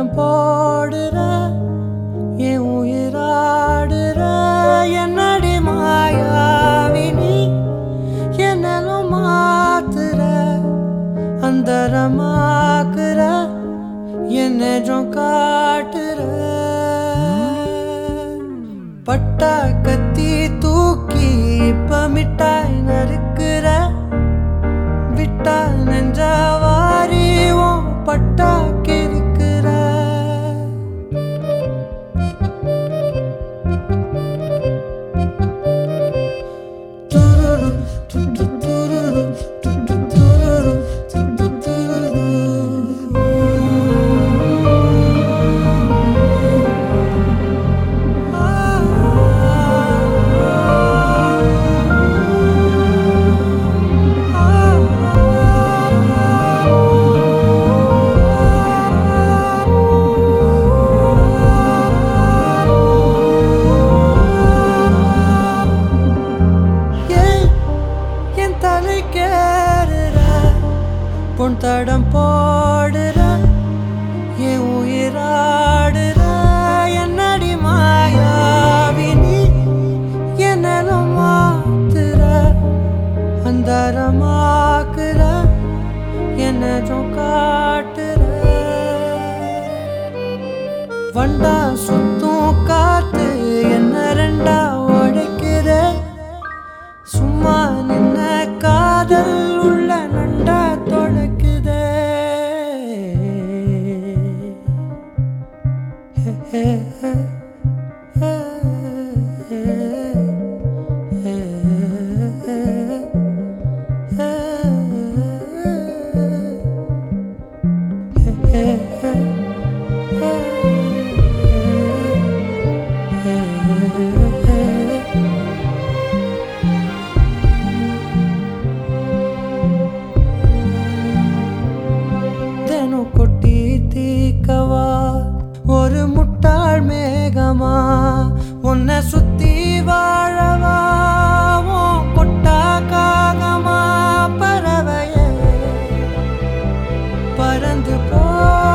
நேரம் போடுற என் உயிராடுற என்னடி மாயாவினி என்னலும் மாத்துற அந்தரமாக்குற என்னெஜம் காட்டுற. பட்டாக்கத்து தேடுற பொன் தடம் போடுற என் உயிராடுற. என்னடி மாயாவினி என்னலும் மாத்துற அந்தரமாக்குற என்னதும் காட்டுற. வண்டா சுத்த கொட்டி தீக்கவா? ஒரு முட்டாள் மேகமா? உன்னை சுத்தி வாழவா? கொட்டா காகமா பறவைய பறந்து போ.